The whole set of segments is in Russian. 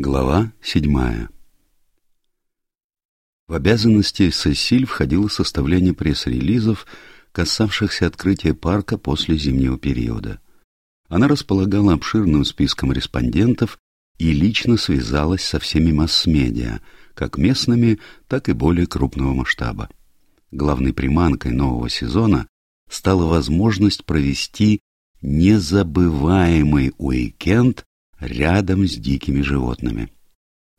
Глава седьмая В обязанности Сесиль входило составление пресс-релизов, касавшихся открытия парка после зимнего периода. Она располагала обширным списком респондентов и лично связалась со всеми масс-медиа, как местными, так и более крупного масштаба. Главной приманкой нового сезона стала возможность провести незабываемый уикенд рядом с дикими животными.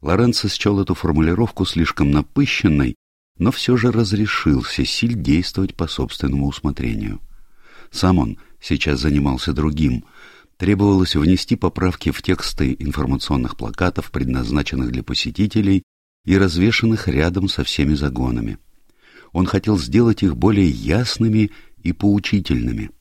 Лоренцо счел эту формулировку слишком напыщенной, но все же разрешил Сесиль действовать по собственному усмотрению. Сам он сейчас занимался другим. Требовалось внести поправки в тексты информационных плакатов, предназначенных для посетителей и развешанных рядом со всеми загонами. Он хотел сделать их более ясными и поучительными –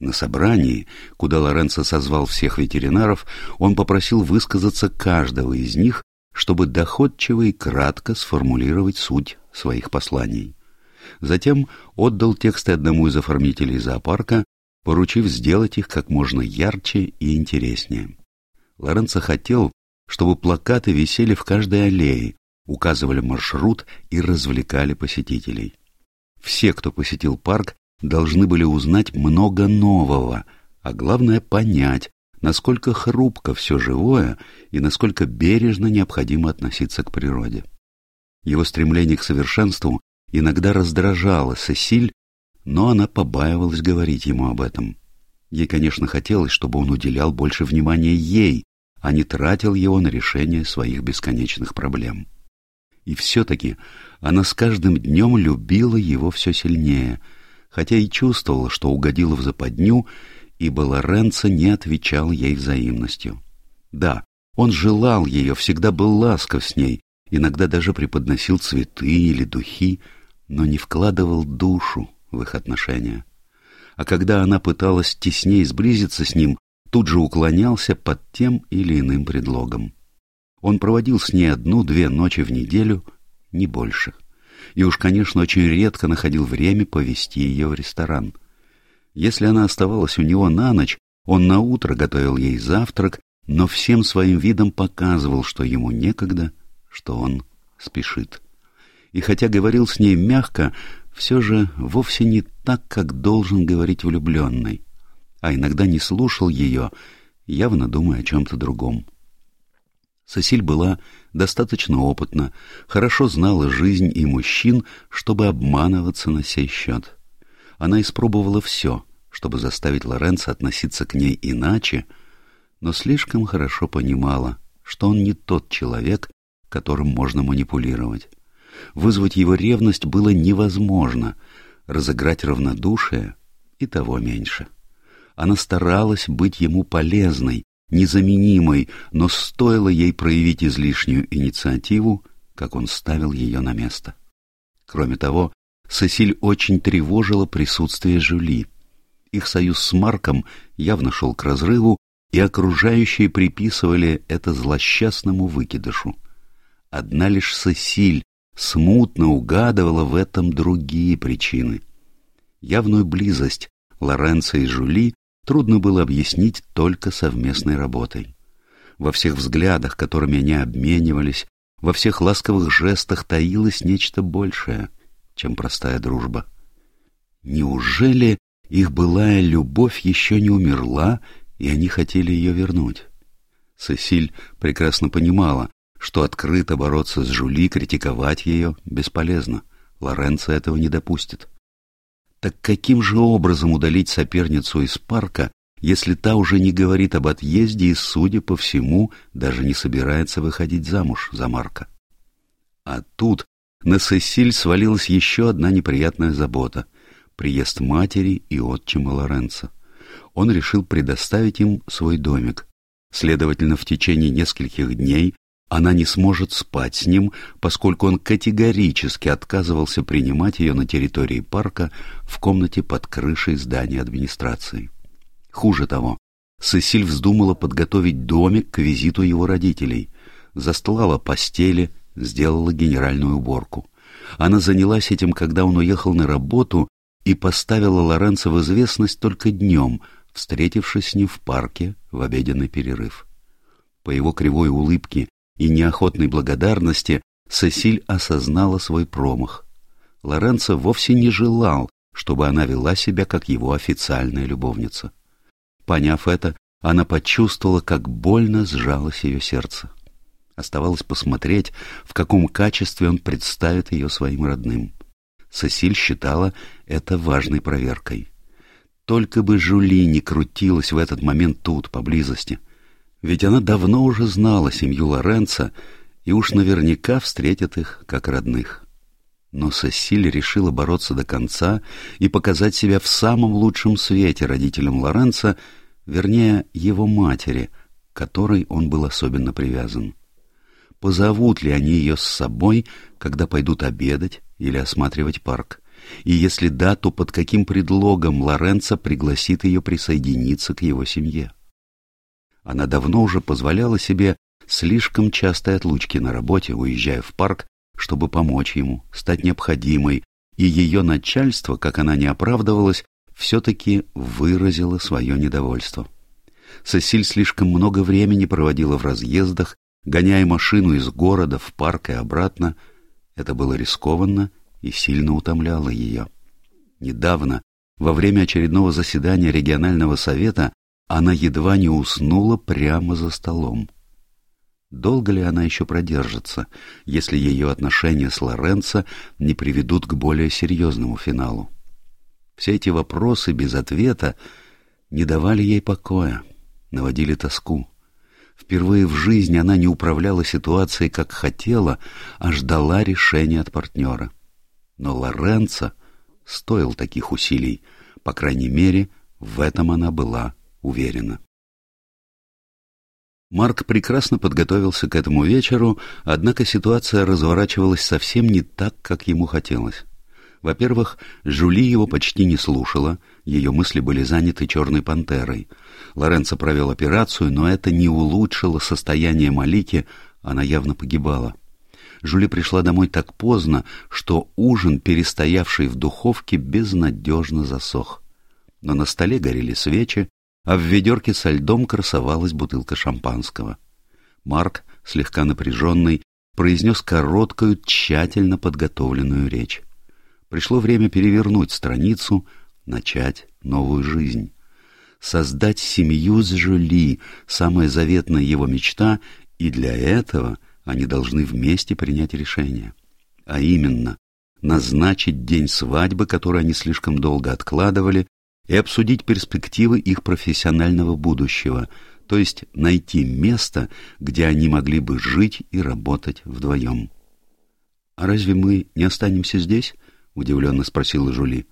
на собрании, куда Лоренцо созвал всех ветеринаров, он попросил высказаться каждого из них, чтобы доходчиво и кратко сформулировать суть своих посланий. Затем отдал тексты одному из оформителей зоопарка, поручив сделать их как можно ярче и интереснее. Лоренцо хотел, чтобы плакаты висели в каждой аллее, указывали маршрут и развлекали посетителей. Все, кто посетил парк, должны были узнать много нового, а главное понять, насколько хрупко все живое и насколько бережно необходимо относиться к природе. Его стремление к совершенству иногда раздражало Сесиль, но она побаивалась говорить ему об этом. Ей, конечно, хотелось, чтобы он уделял больше внимания ей, а не тратил его на решение своих бесконечных проблем. И все-таки она с каждым днем любила его все сильнее — хотя и чувствовала, что угодила в западню, ибо Лоренцо не отвечал ей взаимностью. Да, он желал ее, всегда был ласков с ней, иногда даже преподносил цветы или духи, но не вкладывал душу в их отношения. А когда она пыталась теснее сблизиться с ним, тут же уклонялся под тем или иным предлогом. Он проводил с ней одну-две ночи в неделю, не больше и уж, конечно, очень редко находил время повести ее в ресторан. Если она оставалась у него на ночь, он наутро готовил ей завтрак, но всем своим видом показывал, что ему некогда, что он спешит. И хотя говорил с ней мягко, все же вовсе не так, как должен говорить влюбленный, а иногда не слушал ее, явно думая о чем-то другом. Сосиль была достаточно опытна, хорошо знала жизнь и мужчин, чтобы обманываться на сей счет. Она испробовала все, чтобы заставить Лоренца относиться к ней иначе, но слишком хорошо понимала, что он не тот человек, которым можно манипулировать. Вызвать его ревность было невозможно, разыграть равнодушие и того меньше. Она старалась быть ему полезной, незаменимой, но стоило ей проявить излишнюю инициативу, как он ставил ее на место. Кроме того, Сесиль очень тревожила присутствие Жюли. Их союз с Марком явно шел к разрыву, и окружающие приписывали это злосчастному выкидышу. Одна лишь Сесиль смутно угадывала в этом другие причины. Явную близость Лоренцо и Жюли трудно было объяснить только совместной работой. Во всех взглядах, которыми они обменивались, во всех ласковых жестах таилось нечто большее, чем простая дружба. Неужели их былая любовь еще не умерла, и они хотели ее вернуть? Сесиль прекрасно понимала, что открыто бороться с Жули, критиковать ее бесполезно. Лоренцо этого не допустит. Так каким же образом удалить соперницу из парка, если та уже не говорит об отъезде и, судя по всему, даже не собирается выходить замуж за Марка? А тут на Сесиль свалилась еще одна неприятная забота — приезд матери и отчима Лоренца. Он решил предоставить им свой домик. Следовательно, в течение нескольких дней она не сможет спать с ним, поскольку он категорически отказывался принимать ее на территории парка в комнате под крышей здания администрации. Хуже того, Сесиль вздумала подготовить домик к визиту его родителей, застлала постели, сделала генеральную уборку. Она занялась этим, когда он уехал на работу и поставила Лоренцо в известность только днем, встретившись с ним в парке в обеденный перерыв. По его кривой улыбке и неохотной благодарности Сесиль осознала свой промах. Лоренцо вовсе не желал, чтобы она вела себя как его официальная любовница. Поняв это, она почувствовала, как больно сжалось ее сердце. Оставалось посмотреть, в каком качестве он представит ее своим родным. Сесиль считала это важной проверкой. Только бы Жули не крутилась в этот момент тут, поблизости. Ведь она давно уже знала семью Лоренца и уж наверняка встретит их как родных. Но Сесиль решила бороться до конца и показать себя в самом лучшем свете родителям Лоренца, вернее, его матери, к которой он был особенно привязан. Позовут ли они ее с собой, когда пойдут обедать или осматривать парк? И если да, то под каким предлогом Лоренцо пригласит ее присоединиться к его семье? Она давно уже позволяла себе слишком частые отлучки на работе, уезжая в парк, чтобы помочь ему, стать необходимой, и ее начальство, как она не оправдывалась, все-таки выразило свое недовольство. Сесиль слишком много времени проводила в разъездах, гоняя машину из города в парк и обратно. Это было рискованно и сильно утомляло ее. Недавно, во время очередного заседания регионального совета, она едва не уснула прямо за столом. Долго ли она еще продержится, если ее отношения с Лоренцо не приведут к более серьезному финалу? Все эти вопросы без ответа не давали ей покоя, наводили тоску. Впервые в жизни она не управляла ситуацией, как хотела, а ждала решения от партнера. Но Лоренцо стоил таких усилий, по крайней мере, в этом она была уверена. Марк прекрасно подготовился к этому вечеру, однако ситуация разворачивалась совсем не так, как ему хотелось. Во-первых, Жули его почти не слушала, ее мысли были заняты «Черной пантерой». Лоренцо провел операцию, но это не улучшило состояние Малики, она явно погибала. Жули пришла домой так поздно, что ужин, перестоявший в духовке, безнадежно засох. Но на столе горели свечи, а в ведерке со льдом красовалась бутылка шампанского. Марк, слегка напряженный, произнес короткую, тщательно подготовленную речь. Пришло время перевернуть страницу, начать новую жизнь. Создать семью с Жюли — самая заветная его мечта, и для этого они должны вместе принять решение. А именно, назначить день свадьбы, который они слишком долго откладывали, и обсудить перспективы их профессионального будущего, то есть найти место, где они могли бы жить и работать вдвоем. «А разве мы не останемся здесь?» — удивленно спросила Жули.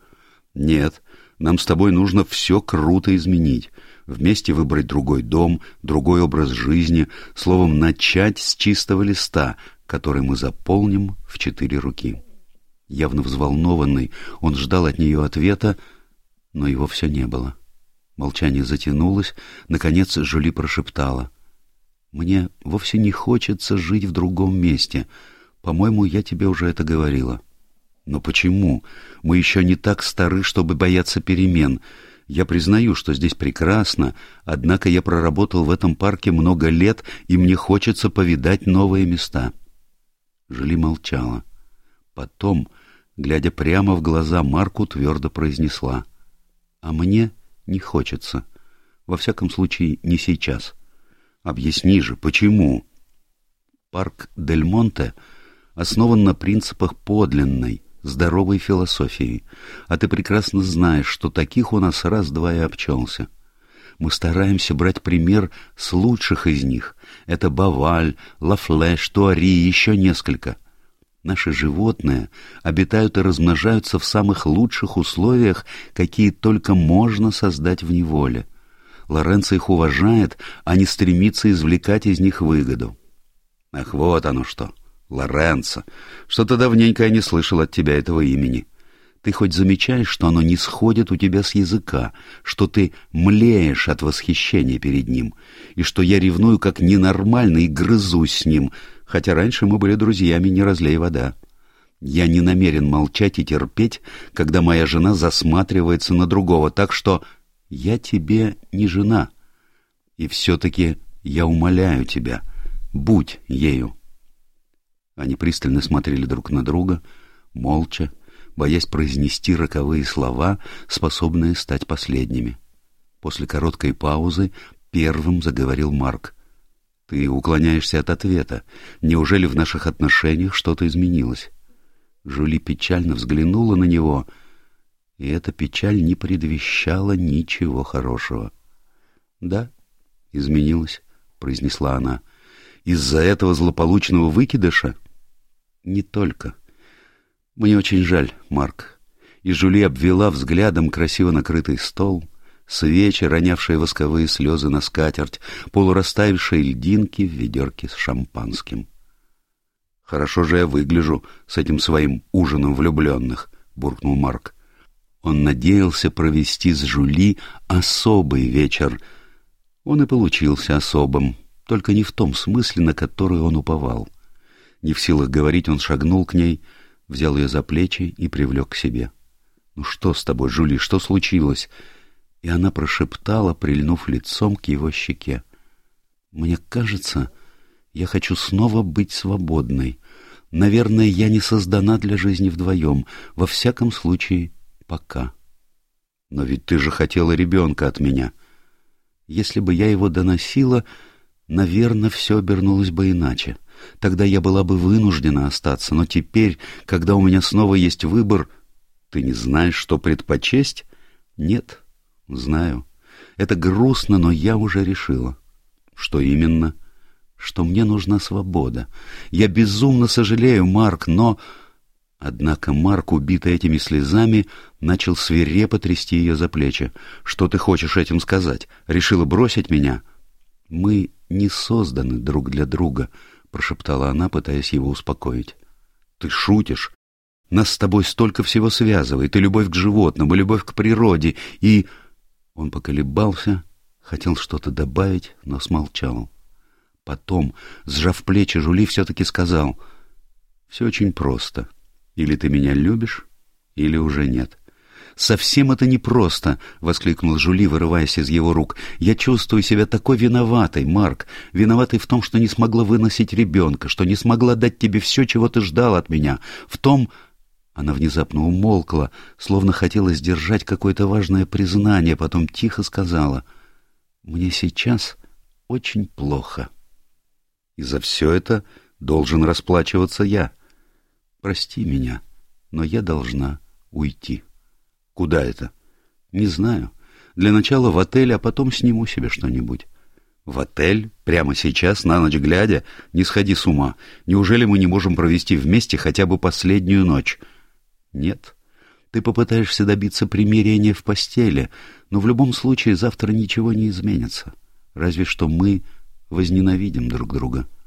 «Нет, нам с тобой нужно все круто изменить, вместе выбрать другой дом, другой образ жизни, словом, начать с чистого листа, который мы заполним в четыре руки». Явно взволнованный, он ждал от нее ответа, но его все не было. Молчание затянулось, наконец Жюли прошептала. «Мне вовсе не хочется жить в другом месте. По-моему, я тебе уже это говорила». «Но почему? Мы еще не так стары, чтобы бояться перемен. Я признаю, что здесь прекрасно, однако я проработал в этом парке много лет, и мне хочется повидать новые места». Жюли молчала. Потом, глядя прямо в глаза Марку, твердо произнесла — а мне не хочется. Во всяком случае, не сейчас. Объясни же, почему? Парк Дель Монте основан на принципах подлинной, здоровой философии, а ты прекрасно знаешь, что таких у нас раз-два и обчелся. Мы стараемся брать пример с лучших из них. Это Баваль, Лафлеш, Туари и еще несколько — Наши животные обитают и размножаются в самых лучших условиях, какие только можно создать в неволе. Лоренцо их уважает, а не стремится извлекать из них выгоду. Ах, вот оно что, Лоренцо. Что-то давненько я не слышал от тебя этого имени. Ты хоть замечаешь, что оно не сходит у тебя с языка, что ты млеешь от восхищения перед ним, и что я ревную как ненормальный и грызусь с ним — хотя раньше мы были друзьями, не разлей вода. Я не намерен молчать и терпеть, когда моя жена засматривается на другого, так что я тебе не жена. И все-таки я умоляю тебя, будь ею. Они пристально смотрели друг на друга, молча, боясь произнести роковые слова, способные стать последними. После короткой паузы первым заговорил Марк. «Ты уклоняешься от ответа. Неужели в наших отношениях что-то изменилось?» Жули печально взглянула на него, и эта печаль не предвещала ничего хорошего. «Да, изменилось», — произнесла она. «Из-за этого злополучного выкидыша?» «Не только. Мне очень жаль, Марк». И Жули обвела взглядом красиво накрытый стол, свечи, ронявшие восковые слезы на скатерть, полурастаявшие льдинки в ведерке с шампанским. «Хорошо же я выгляжу с этим своим ужином влюбленных», — буркнул Марк. Он надеялся провести с Жули особый вечер — он и получился особым, только не в том смысле, на который он уповал. Не в силах говорить, он шагнул к ней, взял ее за плечи и привлек к себе. «Ну что с тобой, Жули, что случилось?» И она прошептала, прильнув лицом к его щеке. «Мне кажется, я хочу снова быть свободной. Наверное, я не создана для жизни вдвоем, во всяком случае, пока». «Но ведь ты же хотела ребенка от меня». Если бы я его доносила, наверное, все обернулось бы иначе. Тогда я была бы вынуждена остаться, но теперь, когда у меня снова есть выбор, ты не знаешь, что предпочесть? Нет, знаю. Это грустно, но я уже решила. Что именно? Что мне нужна свобода. Я безумно сожалею, Марк, но... Однако Марк, убитый этими слезами, начал свирепо трясти ее за плечи. «Что ты хочешь этим сказать? Решила бросить меня?» «Мы не созданы друг для друга», — прошептала она, пытаясь его успокоить. «Ты шутишь? Нас с тобой столько всего связывает, и любовь к животным, и любовь к природе, и...» Он поколебался, хотел что-то добавить, но смолчал. Потом, сжав плечи, Жули все-таки сказал, «Все очень просто». Или ты меня любишь, или уже нет. «Совсем это непросто!» — воскликнул Жули, вырываясь из его рук. «Я чувствую себя такой виноватой, Марк. Виноватой в том, что не смогла выносить ребенка, что не смогла дать тебе все, чего ты ждал от меня. В том...» Она внезапно умолкла, словно хотела сдержать какое-то важное признание, потом тихо сказала. «Мне сейчас очень плохо». «И за все это должен расплачиваться я». Прости меня, но я должна уйти. Куда это? Не знаю. Для начала в отель, а потом сниму себе что-нибудь. В отель? Прямо сейчас, на ночь глядя? Не сходи с ума. Неужели мы не можем провести вместе хотя бы последнюю ночь? Нет. Ты попытаешься добиться примирения в постели, но в любом случае завтра ничего не изменится. Разве что мы возненавидим друг друга. —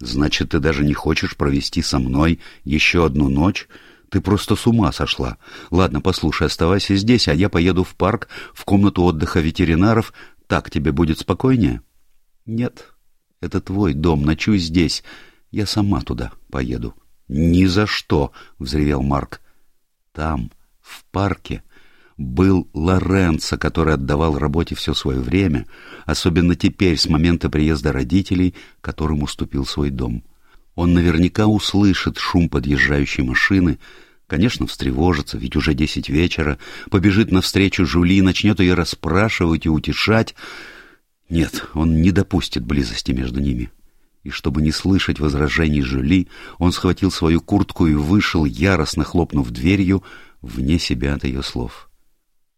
Значит, ты даже не хочешь провести со мной еще одну ночь? Ты просто с ума сошла. Ладно, послушай, оставайся здесь, а я поеду в парк, в комнату отдыха ветеринаров. Так тебе будет спокойнее? Нет, это твой дом, ночуй здесь. Я сама туда поеду. Ни за что, взревел Марк. Там, в парке, был Лоренцо, который отдавал работе все свое время, особенно теперь, с момента приезда родителей, которым уступил свой дом. Он наверняка услышит шум подъезжающей машины, конечно, встревожится, ведь уже десять вечера, побежит навстречу Жули, начнет ее расспрашивать и утешать. Нет, он не допустит близости между ними. И чтобы не слышать возражений Жули, он схватил свою куртку и вышел, яростно хлопнув дверью, вне себя от ее слов.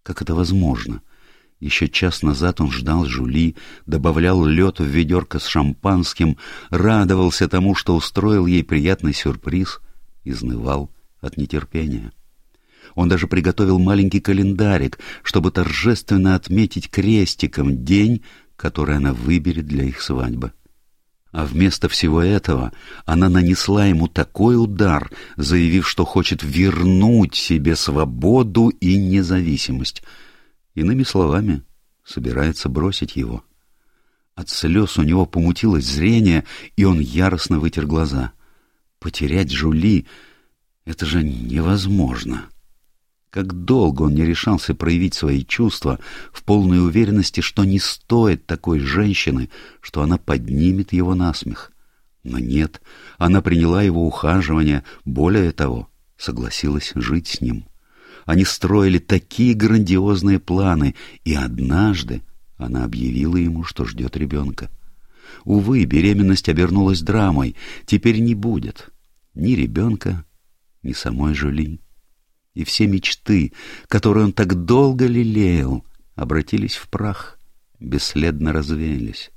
Как это возможно? Еще час назад он ждал Жули, добавлял лед в ведерко с шампанским, радовался тому, что устроил ей приятный сюрприз, изнывал от нетерпения. Он даже приготовил маленький календарик, чтобы торжественно отметить крестиком день, который она выберет для их свадьбы. А вместо всего этого она нанесла ему такой удар, заявив, что хочет вернуть себе свободу и независимость. Иными словами, собирается бросить его. От слез у него помутилось зрение, и он яростно вытер глаза. Потерять Жули — это же невозможно. Как долго он не решался проявить свои чувства в полной уверенности, что не стоит такой женщины, что она поднимет его на смех. Но нет, она приняла его ухаживание, более того, согласилась жить с ним. Они строили такие грандиозные планы, и однажды она объявила ему, что ждет ребенка. Увы, беременность обернулась драмой. Теперь не будет ни ребенка, ни самой Жюли. И все мечты, которые он так долго лелеял, обратились в прах, бесследно развеялись.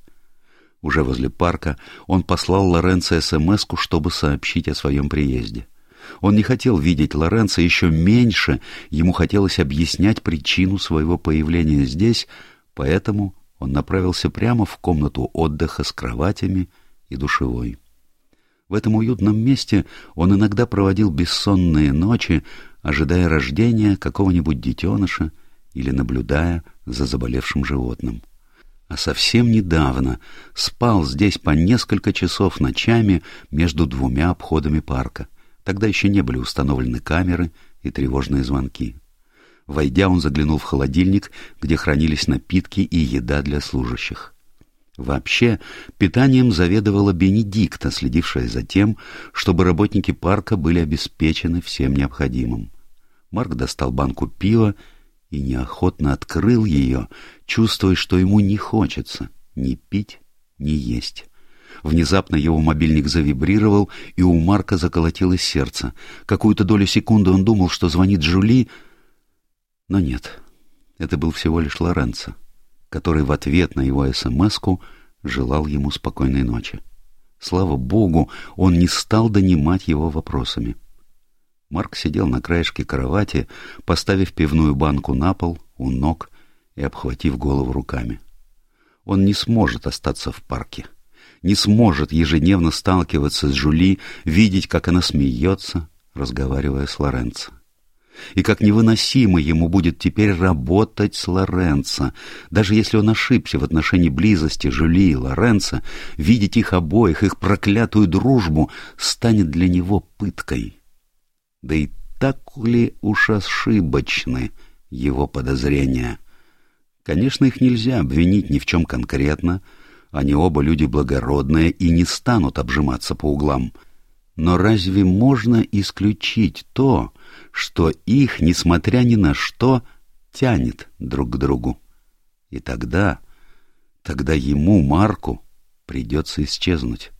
Уже возле парка он послал Лоренцо смс чтобы сообщить о своем приезде. Он не хотел видеть Лоренцо еще меньше, ему хотелось объяснять причину своего появления здесь, поэтому он направился прямо в комнату отдыха с кроватями и душевой. В этом уютном месте он иногда проводил бессонные ночи, ожидая рождения какого-нибудь детеныша или наблюдая за заболевшим животным а совсем недавно спал здесь по несколько часов ночами между двумя обходами парка. Тогда еще не были установлены камеры и тревожные звонки. Войдя, он заглянул в холодильник, где хранились напитки и еда для служащих. Вообще, питанием заведовала Бенедикта, следившая за тем, чтобы работники парка были обеспечены всем необходимым. Марк достал банку пива и неохотно открыл ее, чувствуя, что ему не хочется ни пить, ни есть. Внезапно его мобильник завибрировал, и у Марка заколотилось сердце. Какую-то долю секунды он думал, что звонит Жули, но нет, это был всего лишь Лоренцо, который в ответ на его смс желал ему спокойной ночи. Слава богу, он не стал донимать его вопросами. Марк сидел на краешке кровати, поставив пивную банку на пол, у ног и обхватив голову руками. Он не сможет остаться в парке, не сможет ежедневно сталкиваться с Жули, видеть, как она смеется, разговаривая с Лоренцо. И как невыносимо ему будет теперь работать с Лоренцо. Даже если он ошибся в отношении близости Жюли и Лоренцо, видеть их обоих, их проклятую дружбу, станет для него пыткой. Да и так ли уж ошибочны его подозрения? Конечно, их нельзя обвинить ни в чем конкретно. Они оба люди благородные и не станут обжиматься по углам. Но разве можно исключить то, что их, несмотря ни на что, тянет друг к другу? И тогда, тогда ему, Марку, придется исчезнуть.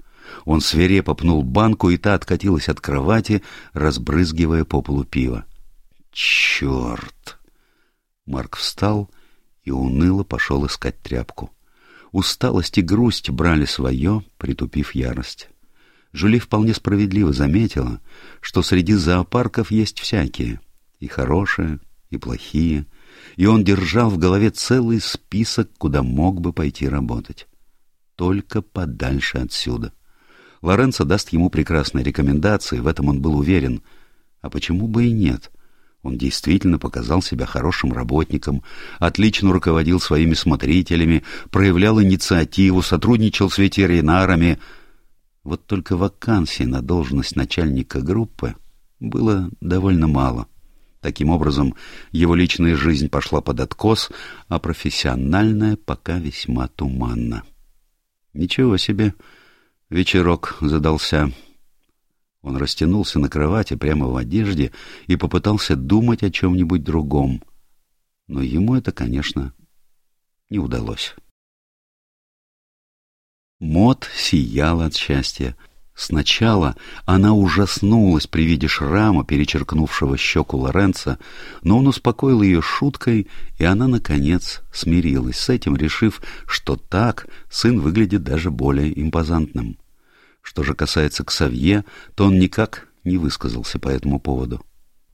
Он свирепо пнул банку, и та откатилась от кровати, разбрызгивая по полу пива. «Черт!» Марк встал и уныло пошел искать тряпку. Усталость и грусть брали свое, притупив ярость. Жюли вполне справедливо заметила, что среди зоопарков есть всякие, и хорошие, и плохие, и он держал в голове целый список, куда мог бы пойти работать. Только подальше отсюда. Лоренцо даст ему прекрасные рекомендации, в этом он был уверен. А почему бы и нет? Он действительно показал себя хорошим работником, отлично руководил своими смотрителями, проявлял инициативу, сотрудничал с ветеринарами. Вот только вакансий на должность начальника группы было довольно мало. Таким образом, его личная жизнь пошла под откос, а профессиональная пока весьма туманна. Ничего себе! Вечерок задался. Он растянулся на кровати прямо в одежде и попытался думать о чем-нибудь другом. Но ему это, конечно, не удалось. Мот сиял от счастья. Сначала она ужаснулась при виде шрама, перечеркнувшего щеку Лоренца, но он успокоил ее шуткой, и она, наконец, смирилась с этим, решив, что так сын выглядит даже более импозантным. Что же касается Ксавье, то он никак не высказался по этому поводу.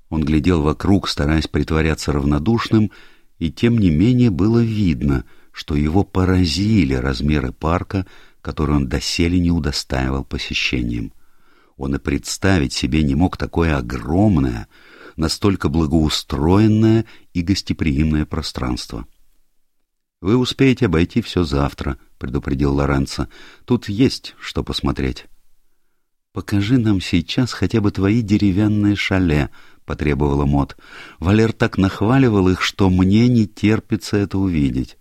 Он глядел вокруг, стараясь притворяться равнодушным, и тем не менее было видно, что его поразили размеры парка, который он доселе не удостаивал посещением. Он и представить себе не мог такое огромное, настолько благоустроенное и гостеприимное пространство. «Вы успеете обойти все завтра», — предупредил Лоренцо. «Тут есть что посмотреть». «Покажи нам сейчас хотя бы твои деревянные шале», —— потребовала Мот. Валер так нахваливал их, что мне не терпится это увидеть.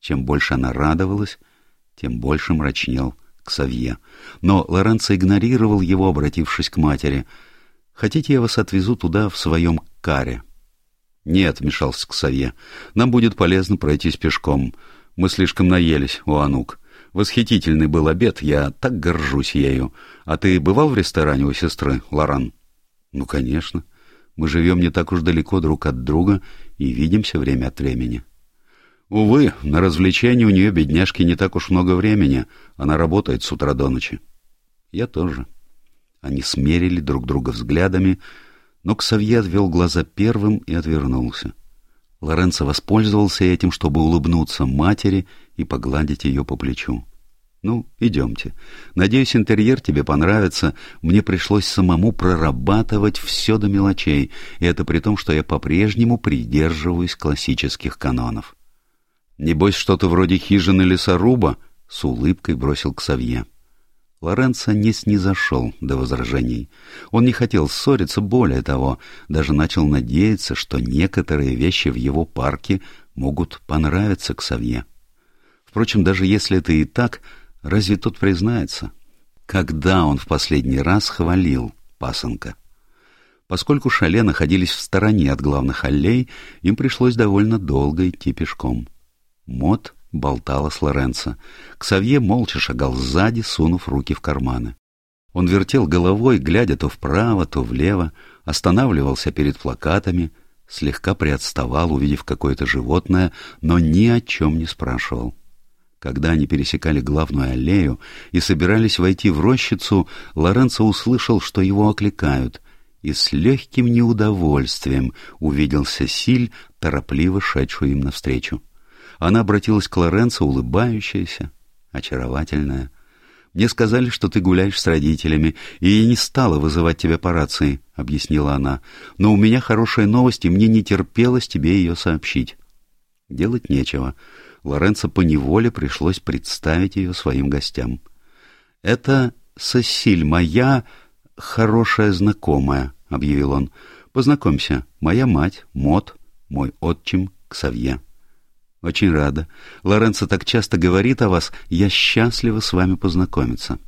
Чем больше она радовалась, тем больше мрачнел Ксавье. Но Лоренцо игнорировал его, обратившись к матери. «Хотите, я вас отвезу туда в своем каре?» «Нет», — вмешался Ксавье, — «нам будет полезно пройтись пешком. Мы слишком наелись, у Анук. Восхитительный был обед, я так горжусь ею. А ты бывал в ресторане у сестры, Лоран?» «Ну, конечно. Мы живем не так уж далеко друг от друга и видимся время от времени». Увы, на развлечения у нее, бедняжки, не так уж много времени. Она работает с утра до ночи. Я тоже. Они смерили друг друга взглядами, но Ксавье отвел глаза первым и отвернулся. Лоренцо воспользовался этим, чтобы улыбнуться матери и погладить ее по плечу. «Ну, идемте. Надеюсь, интерьер тебе понравится. Мне пришлось самому прорабатывать все до мелочей, и это при том, что я по-прежнему придерживаюсь классических канонов». «Небось, что-то вроде хижины лесоруба?» — с улыбкой бросил к Савье. Лоренцо не снизошел до возражений. Он не хотел ссориться, более того, даже начал надеяться, что некоторые вещи в его парке могут понравиться к Савье. Впрочем, даже если это и так, разве тот признается? Когда он в последний раз хвалил пасынка? Поскольку шале находились в стороне от главных аллей, им пришлось довольно долго идти пешком. Мот болтала с Лоренцо. Ксавье молча шагал сзади, сунув руки в карманы. Он вертел головой, глядя то вправо, то влево, останавливался перед плакатами, слегка приотставал, увидев какое-то животное, но ни о чем не спрашивал. Когда они пересекали главную аллею и собирались войти в рощицу, Лоренцо услышал, что его окликают, и с легким неудовольствием увиделся Силь, торопливо шедшую им навстречу. Она обратилась к Лоренцо, улыбающаяся, очаровательная. «Мне сказали, что ты гуляешь с родителями, и я не стала вызывать тебя по рации», — объяснила она. «Но у меня хорошая новость, и мне не терпелось тебе ее сообщить». Делать нечего. Лоренцо поневоле пришлось представить ее своим гостям. «Это Сосиль, моя хорошая знакомая», — объявил он. «Познакомься, моя мать, Мот, мой отчим, Ксавье». «Очень рада. Лоренцо так часто говорит о вас. Я счастлива с вами познакомиться».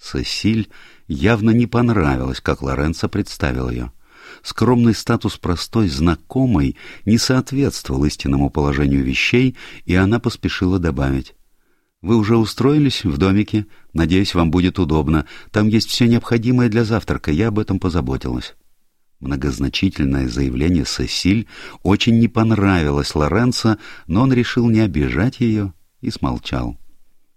Сесиль явно не понравилось, как Лоренцо представил ее. Скромный статус простой знакомой не соответствовал истинному положению вещей, и она поспешила добавить. «Вы уже устроились в домике? Надеюсь, вам будет удобно. Там есть все необходимое для завтрака, я об этом позаботилась». Многозначительное заявление Сесиль очень не понравилось Лоренцо, но он решил не обижать ее и смолчал.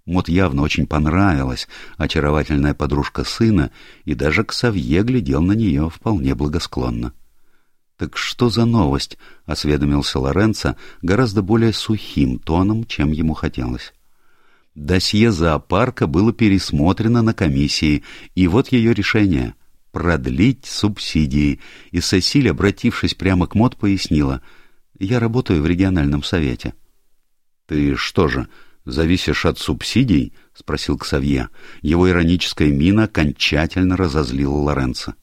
Мот явно очень понравилась очаровательная подружка сына, и даже Ксавье глядел на нее вполне благосклонно. «Так что за новость?» — осведомился Лоренцо гораздо более сухим тоном, чем ему хотелось. Досье зоопарка было пересмотрено на комиссии, и вот ее решение — продлить субсидии, и Сесиль, обратившись прямо к МОД, пояснила, «Я работаю в региональном совете». «Ты что же, зависишь от субсидий?» — спросил Ксавье. Его ироническая мина окончательно разозлила Лоренцо.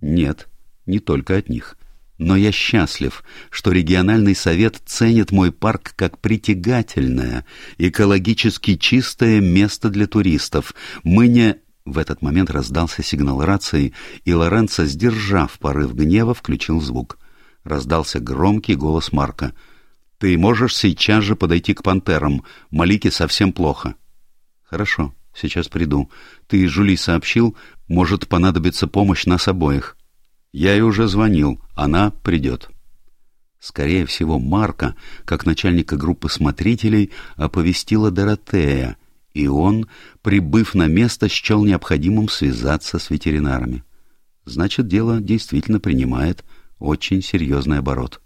«Нет, не только от них». Но я счастлив, что региональный совет ценит мой парк как притягательное, экологически чистое место для туристов. Мы не... В этот момент раздался сигнал рации, и Лоренцо, сдержав порыв гнева, включил звук. Раздался громкий голос Марка. «Ты можешь сейчас же подойти к пантерам. Малике совсем плохо». «Хорошо, сейчас приду. Ты Жули сообщил, может понадобиться помощь нас обоих». «Я ей уже звонил. Она придет». Скорее всего, Марка, как начальника группы смотрителей, оповестила Доротея — и он, прибыв на место, счел необходимым связаться с ветеринарами. Значит, дело действительно принимает очень серьезный оборот.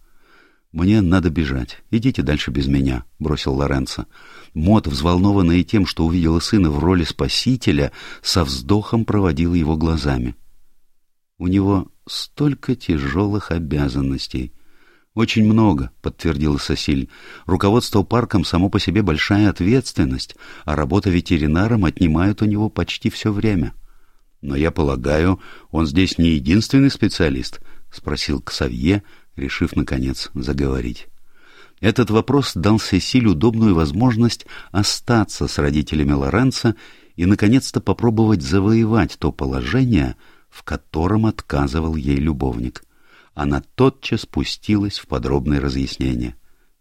«Мне надо бежать. Идите дальше без меня», — бросил Лоренцо. Мот, взволнованная тем, что увидела сына в роли спасителя, со вздохом проводила его глазами. У него столько тяжелых обязанностей. «Очень много», — подтвердила Сосиль. «Руководство парком само по себе большая ответственность, а работа ветеринаром отнимает у него почти все время». «Но я полагаю, он здесь не единственный специалист. — спросил Ксавье, решив, наконец, заговорить. Этот вопрос дал Сесиль удобную возможность остаться с родителями Лоренца и, наконец-то, попробовать завоевать то положение, в котором отказывал ей любовник. Она тотчас спустилась в подробные разъяснения.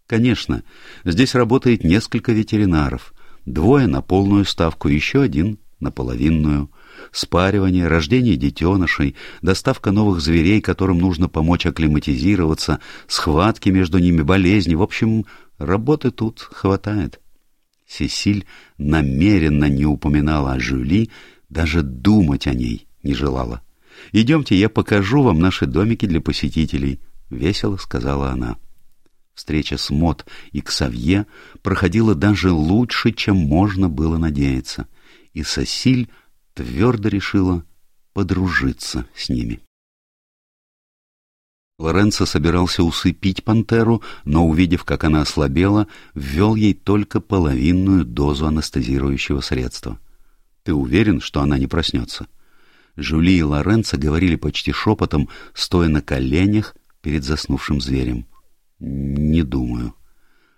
Конечно, здесь работает несколько ветеринаров, двое на полную ставку, еще один на половинную. Спаривание, рождение детенышей, доставка новых зверей, которым нужно помочь акклиматизироваться, схватки между ними, болезни. В общем, работы тут хватает. Сесиль намеренно не упоминала о Жюли, даже думать о ней не желала. «Идемте, я покажу вам наши домики для посетителей», — весело сказала она. Встреча с Мот и Ксавье проходила даже лучше, чем можно было надеяться, и Сосиль твердо решила подружиться с ними. Лоренцо собирался усыпить пантеру, но, увидев, как она ослабела, ввел ей только половинную дозу анестезирующего средства. «Ты уверен, что она не проснется?» Жюли и Лоренцо говорили почти шепотом, стоя на коленях перед заснувшим зверем. «Не думаю».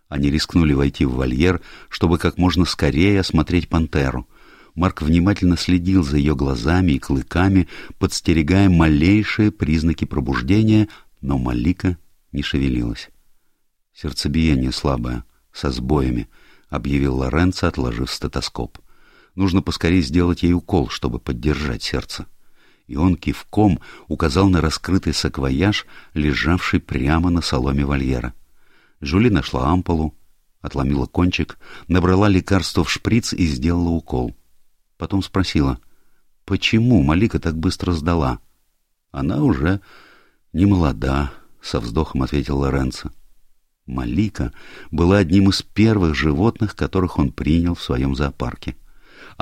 Они рискнули войти в вольер, чтобы как можно скорее осмотреть пантеру. Марк внимательно следил за ее глазами и клыками, подстерегая малейшие признаки пробуждения, но Малика не шевелилась. «Сердцебиение слабое, со сбоями», — объявил Лоренцо, отложив стетоскоп. «Нужно поскорее сделать ей укол, чтобы поддержать сердце». И он кивком указал на раскрытый саквояж, лежавший прямо на соломе вольера. Жули нашла ампулу, отломила кончик, набрала лекарство в шприц и сделала укол. Потом спросила, почему Малика так быстро сдала? Она уже «Не молода», — со вздохом ответил Лоренцо. Малика была одним из первых животных, которых он принял в своем зоопарке.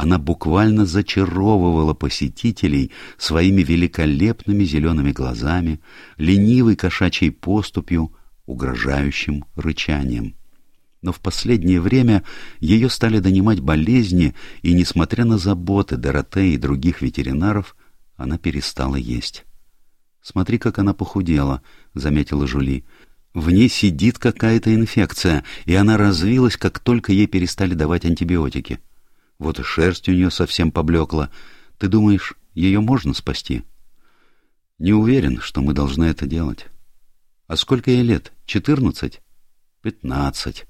Она буквально зачаровывала посетителей своими великолепными зелеными глазами, ленивой кошачьей поступью, угрожающим рычанием. Но в последнее время ее стали донимать болезни, и, несмотря на заботы Доротеи и других ветеринаров, она перестала есть. «Смотри, как она похудела», — заметила Жули. «В ней сидит какая-то инфекция, и она развилась, как только ей перестали давать антибиотики. Вот и шерсть у нее совсем поблекла. Ты думаешь, ее можно спасти?» «Не уверен, что мы должны это делать». «А сколько ей лет? Четырнадцать?» «Пятнадцать.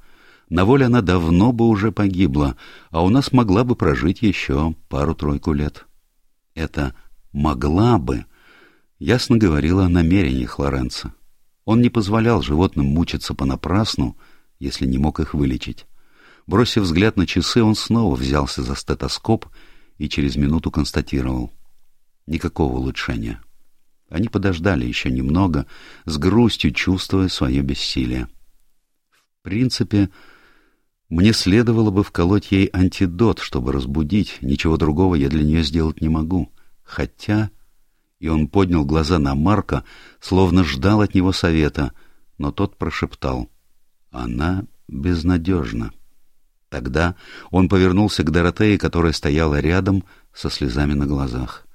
На воле она давно бы уже погибла, а у нас могла бы прожить еще пару-тройку лет». «Это «могла бы» ясно говорила о намерениях Лоренца. Он не позволял животным мучиться понапрасну, если не мог их вылечить. Бросив взгляд на часы, он снова взялся за стетоскоп и через минуту констатировал. Никакого улучшения. Они подождали еще немного, с грустью чувствуя свое бессилие. В принципе, мне следовало бы вколоть ей антидот, чтобы разбудить, ничего другого я для нее сделать не могу. Хотя и он поднял глаза на Марка, словно ждал от него совета, но тот прошептал «Она безнадежна». Тогда он повернулся к Доротее, которая стояла рядом со слезами на глазах.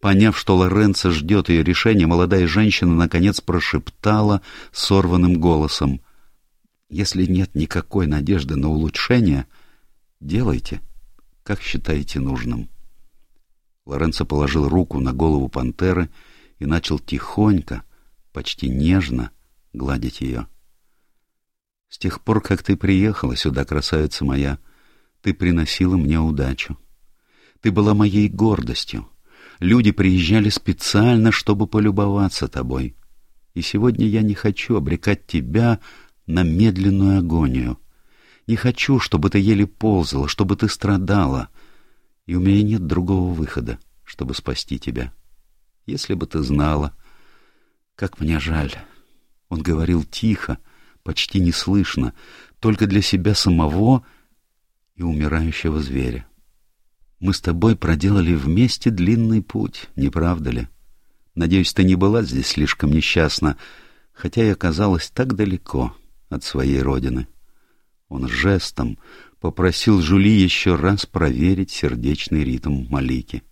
Поняв, что Лоренцо ждет ее решения, молодая женщина наконец прошептала сорванным голосом «Если нет никакой надежды на улучшение, делайте, как считаете нужным». Лоренцо положил руку на голову пантеры и начал тихонько, почти нежно гладить ее. «С тех пор, как ты приехала сюда, красавица моя, ты приносила мне удачу. Ты была моей гордостью. Люди приезжали специально, чтобы полюбоваться тобой. И сегодня я не хочу обрекать тебя на медленную агонию. Не хочу, чтобы ты еле ползала, чтобы ты страдала и у меня нет другого выхода, чтобы спасти тебя. Если бы ты знала, как мне жаль. Он говорил тихо, почти неслышно, только для себя самого и умирающего зверя. Мы с тобой проделали вместе длинный путь, не правда ли? Надеюсь, ты не была здесь слишком несчастна, хотя и оказалась так далеко от своей родины. Он жестом, попросил Жули еще раз проверить сердечный ритм Малики.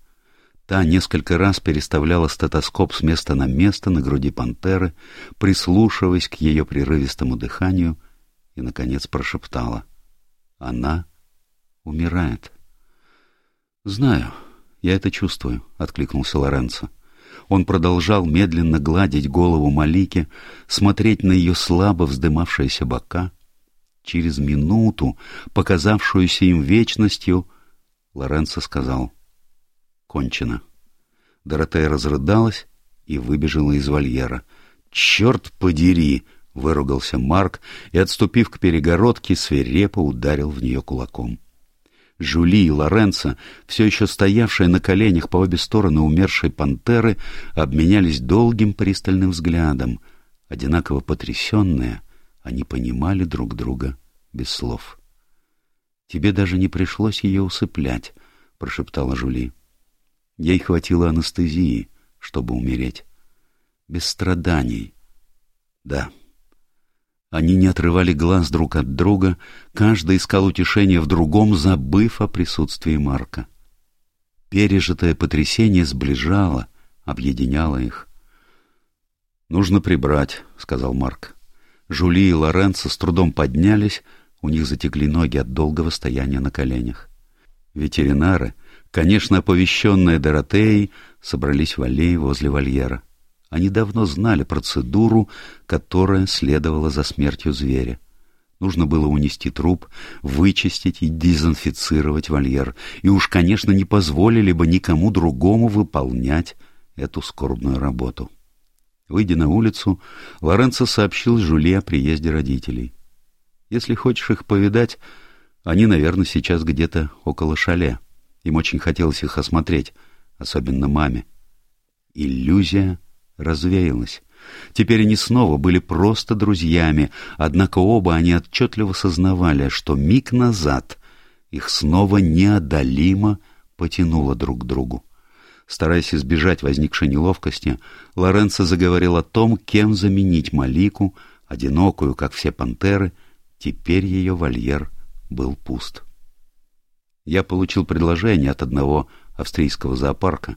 Та несколько раз переставляла стетоскоп с места на место на груди пантеры, прислушиваясь к ее прерывистому дыханию, и, наконец, прошептала. «Она умирает». «Знаю, я это чувствую», — откликнулся Лоренцо. Он продолжал медленно гладить голову Малики, смотреть на ее слабо вздымавшиеся бока. Через минуту, показавшуюся им вечностью, Лоренцо сказал «Кончено». Доротея разрыдалась и выбежала из вольера. «Черт подери!» — выругался Марк и, отступив к перегородке, свирепо ударил в нее кулаком. Жюли и Лоренцо, все еще стоявшие на коленях по обе стороны умершей пантеры, обменялись долгим пристальным взглядом. Одинаково потрясенные, они понимали друг друга без слов. — Тебе даже не пришлось ее усыплять, — прошептала Жюли. Ей хватило анестезии, чтобы умереть. Без страданий. Да. — они не отрывали глаз друг от друга, каждый искал утешение в другом, забыв о присутствии Марка. Пережитое потрясение сближало, объединяло их. «Нужно прибрать», — сказал Марк. Жули и Лоренцо с трудом поднялись, у них затекли ноги от долгого стояния на коленях. Ветеринары, конечно, оповещенные Доротеей, собрались в аллее возле вольера. Они давно знали процедуру, которая следовала за смертью зверя. Нужно было унести труп, вычистить и дезинфицировать вольер, и уж, конечно, не позволили бы никому другому выполнять эту скорбную работу. Выйдя на улицу, Лоренцо сообщил Жюли о приезде родителей. «Если хочешь их повидать, они, наверное, сейчас где-то около шале. Им очень хотелось их осмотреть, особенно маме». Иллюзия развеялась. Теперь они снова были просто друзьями, однако оба они отчетливо сознавали, что миг назад их снова неодолимо потянуло друг к другу. Стараясь избежать возникшей неловкости, Лоренцо заговорил о том, кем заменить Малику, одинокую, как все пантеры, теперь ее вольер был пуст. Я получил предложение от одного австрийского зоопарка.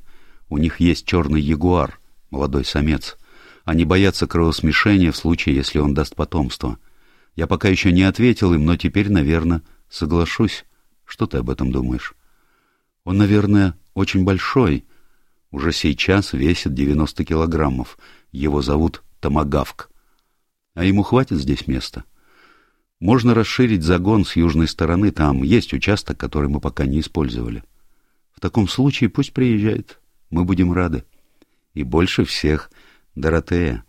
У них есть черный ягуар, молодой самец. Они боятся кровосмешения в случае, если он даст потомство. Я пока еще не ответил им, но теперь, наверное, соглашусь. Что ты об этом думаешь? Он, наверное, очень большой. Уже сейчас весит 90 килограммов. Его зовут Томагавк. А ему хватит здесь места? Можно расширить загон с южной стороны, там есть участок, который мы пока не использовали. В таком случае пусть приезжает, мы будем рады. И больше всех Доротея.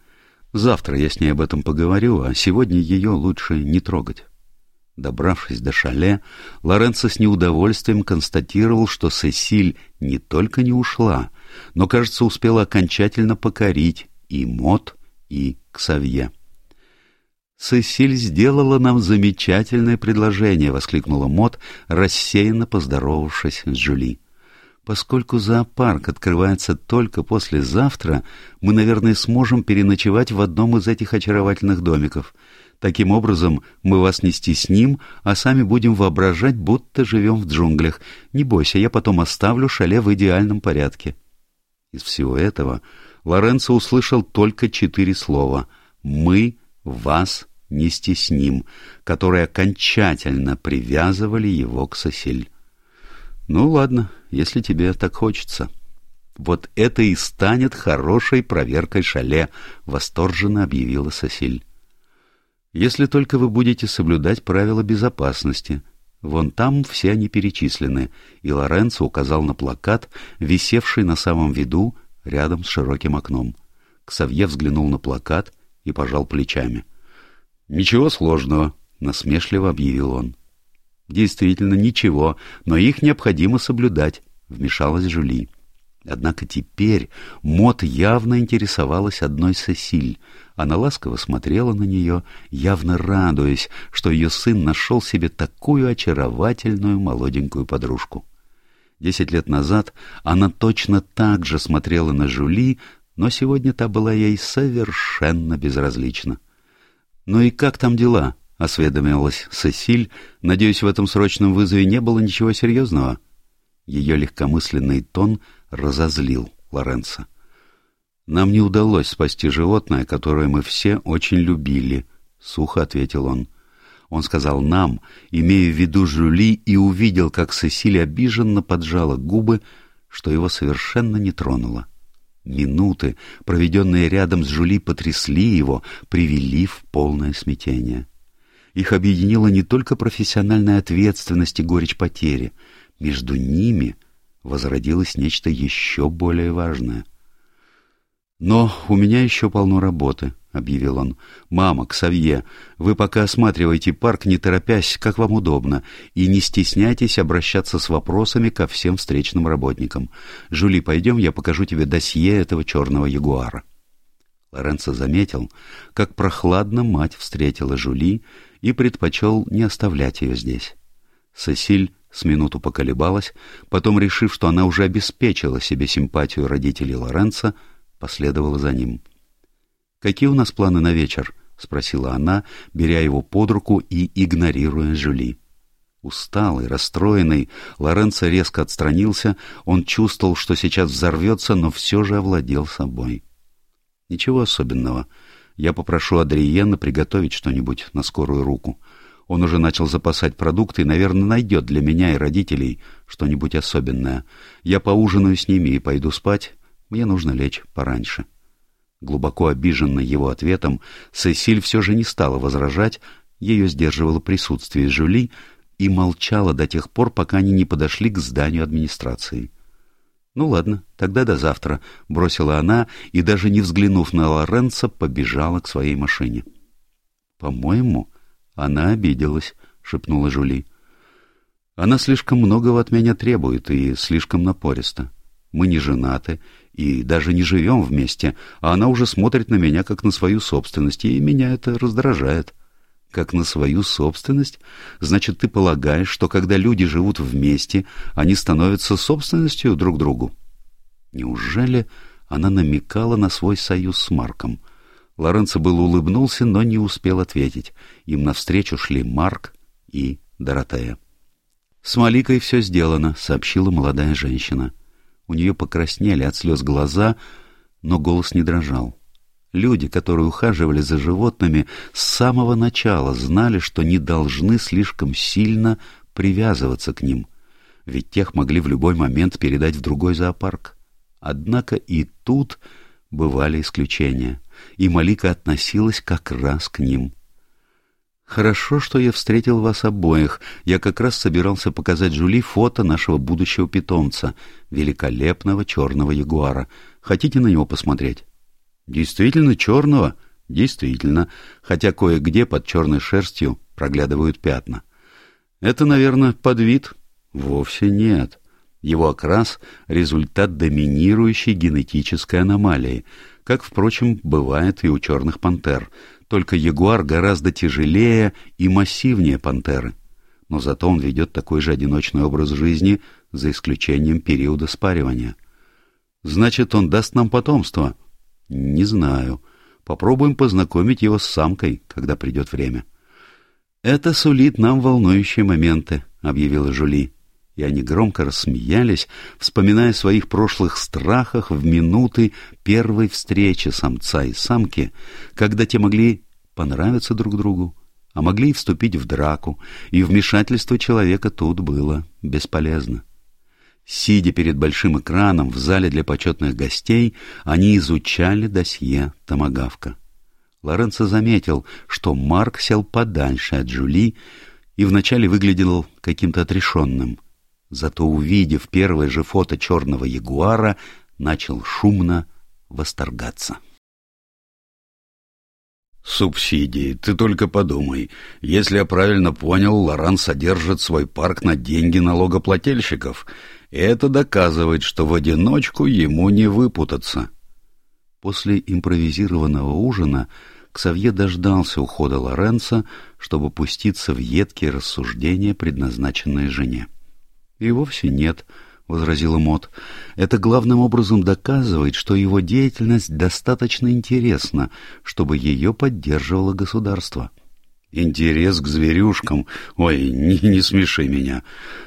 Завтра я с ней об этом поговорю, а сегодня ее лучше не трогать. Добравшись до шале, Лоренцо с неудовольствием констатировал, что Сесиль не только не ушла, но, кажется, успела окончательно покорить и Мот, и Ксавье. «Сесиль сделала нам замечательное предложение», — воскликнула Мот, рассеянно поздоровавшись с Жюли. Поскольку зоопарк открывается только послезавтра, мы, наверное, сможем переночевать в одном из этих очаровательных домиков. Таким образом, мы вас не стесним, а сами будем воображать, будто живем в джунглях. Не бойся, я потом оставлю шале в идеальном порядке. Из всего этого Лоренцо услышал только четыре слова «Мы вас не стесним», которые окончательно привязывали его к Сосель. «Ну ладно, если тебе так хочется». «Вот это и станет хорошей проверкой шале», — восторженно объявила Сосиль. «Если только вы будете соблюдать правила безопасности. Вон там все они перечислены», и Лоренцо указал на плакат, висевший на самом виду рядом с широким окном. Ксавье взглянул на плакат и пожал плечами. «Ничего сложного», — насмешливо объявил он. Действительно, ничего, но их необходимо соблюдать, вмешалась Жюли. Однако теперь Мот явно интересовалась одной Сесиль. Она ласково смотрела на нее, явно радуясь, что ее сын нашел себе такую очаровательную молоденькую подружку. Десять лет назад она точно так же смотрела на Жюли, но сегодня та была ей совершенно безразлична. «Ну и как там дела?» осведомилась Сесиль. Надеюсь, в этом срочном вызове не было ничего серьезного. Ее легкомысленный тон разозлил Лоренцо. «Нам не удалось спасти животное, которое мы все очень любили», — сухо ответил он. Он сказал «нам», имея в виду Жюли, и увидел, как Сесиль обиженно поджала губы, что его совершенно не тронуло. Минуты, проведенные рядом с Жюли, потрясли его, привели в полное смятение. Их объединила не только профессиональная ответственность и горечь потери. Между ними возродилось нечто еще более важное. «Но у меня еще полно работы», — объявил он. «Мама, Ксавье, вы пока осматривайте парк, не торопясь, как вам удобно, и не стесняйтесь обращаться с вопросами ко всем встречным работникам. Жули, пойдем, я покажу тебе досье этого черного ягуара». Лоренцо заметил, как прохладно мать встретила Жули и предпочел не оставлять ее здесь. Сесиль с минуту поколебалась, потом, решив, что она уже обеспечила себе симпатию родителей Лоренца, последовала за ним. «Какие у нас планы на вечер?» — спросила она, беря его под руку и игнорируя Жюли. Усталый, расстроенный, Лоренцо резко отстранился, он чувствовал, что сейчас взорвется, но все же овладел собой. «Ничего особенного. Я попрошу Адриена приготовить что-нибудь на скорую руку. Он уже начал запасать продукты и, наверное, найдет для меня и родителей что-нибудь особенное. Я поужинаю с ними и пойду спать. Мне нужно лечь пораньше». Глубоко обиженный его ответом, Сесиль все же не стала возражать, ее сдерживало присутствие Жюли и молчала до тех пор, пока они не подошли к зданию администрации. «Ну ладно, тогда до завтра», — бросила она и, даже не взглянув на Лоренцо, побежала к своей машине. «По-моему, она обиделась», — шепнула Жюли. «Она слишком многого от меня требует и слишком напориста. Мы не женаты, и даже не живем вместе, а она уже смотрит на меня как на свою собственность, и меня это раздражает. Как на свою собственность? Значит, ты полагаешь, что когда люди живут вместе, они становятся собственностью друг другу? Неужели она намекала на свой союз с Марком? Лоренцо был улыбнулся, но не успел ответить. Им навстречу шли Марк и Доротея. «С Маликой все сделано», — сообщила молодая женщина. У нее покраснели от слез глаза, но голос не дрожал. Люди, которые ухаживали за животными, с самого начала знали, что не должны слишком сильно привязываться к ним, ведь тех могли в любой момент передать в другой зоопарк. Однако и тут бывали исключения, и Малика относилась как раз к ним. «Хорошо, что я встретил вас обоих. Я как раз собирался показать Жули фото нашего будущего питомца, великолепного черного ягуара. Хотите на него посмотреть?» «Действительно черного?» «Действительно, хотя кое-где под черной шерстью проглядывают пятна». «Это, наверное, подвид?» «Вовсе нет. Его окрас — результат доминирующей генетической аномалии, как, впрочем, бывает и у черных пантер» только ягуар гораздо тяжелее и массивнее пантеры. Но зато он ведет такой же одиночный образ жизни, за исключением периода спаривания. Значит, он даст нам потомство? Не знаю. Попробуем познакомить его с самкой, когда придет время. Это сулит нам волнующие моменты, объявила Жули и они громко рассмеялись, вспоминая своих прошлых страхах в минуты первой встречи самца и самки, когда те могли понравиться друг другу, а могли и вступить в драку, и вмешательство человека тут было бесполезно. Сидя перед большим экраном в зале для почетных гостей, они изучали досье Томагавка. Лоренцо заметил, что Марк сел подальше от Джули и вначале выглядел каким-то отрешенным — Зато, увидев первое же фото черного ягуара, начал шумно восторгаться. «Субсидии, ты только подумай. Если я правильно понял, Лоран содержит свой парк на деньги налогоплательщиков. Это доказывает, что в одиночку ему не выпутаться». После импровизированного ужина Ксавье дождался ухода Лоренца, чтобы пуститься в едкие рассуждения, предназначенные жене. «И вовсе нет», — возразила Мот. «Это главным образом доказывает, что его деятельность достаточно интересна, чтобы ее поддерживало государство. Интерес к зверюшкам? Ой, не, не смеши меня.